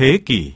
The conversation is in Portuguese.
thế kỷ.